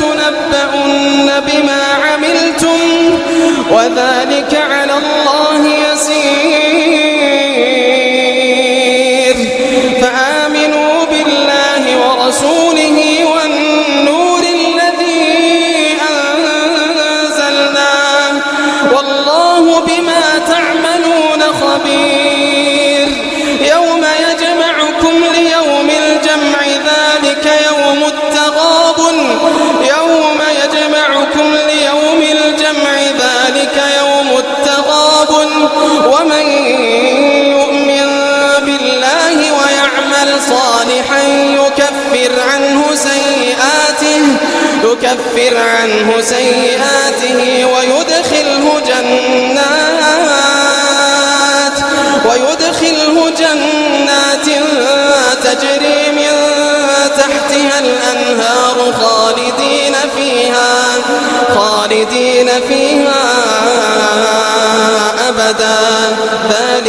لتنبؤن بما عملتم وذلك على الله يسير. فآمنوا بالله ورسوله والنور الذي أنزلنا والله بما تعملون خبير. ومن يؤمن بالله ويعمل صالحا يكفر عنه سيئاته يكفر عنه سيئاته ويدخله جنات ويدخله جنات تجري من تحتها الأنهار خالدين فيها خالدين فيها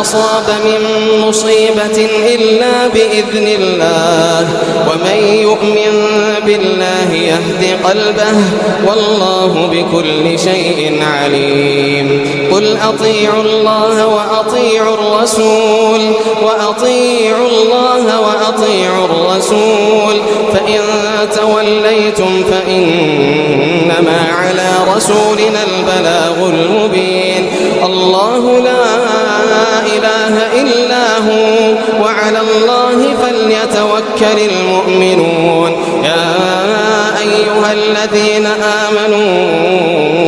أصاب من مصيبة إلا بإذن الله. ومن يؤمن بالله يهد قلبه والله بكل شيء عليم. قل أطيعوا الله وأطيعوا الرسول وأطيعوا الله وأطيعوا الرسول. فإن توليتم فإنما على رسولنا البلاغ المبين. الله لا إله إلا هو وعلى الله فليتوكل المؤمنون. يا أيها الذين آمنوا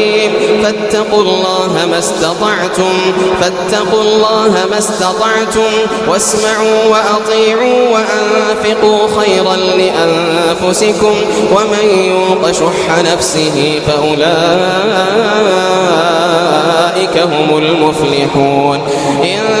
فاتقوا الله ما استطعتم فاتقوا الله ما استطعتم واسمعوا وأطيعوا وأنفقوا خيرا لأنفسكم ومن يوق شح نفسه فأولئك هم المفلحون. إن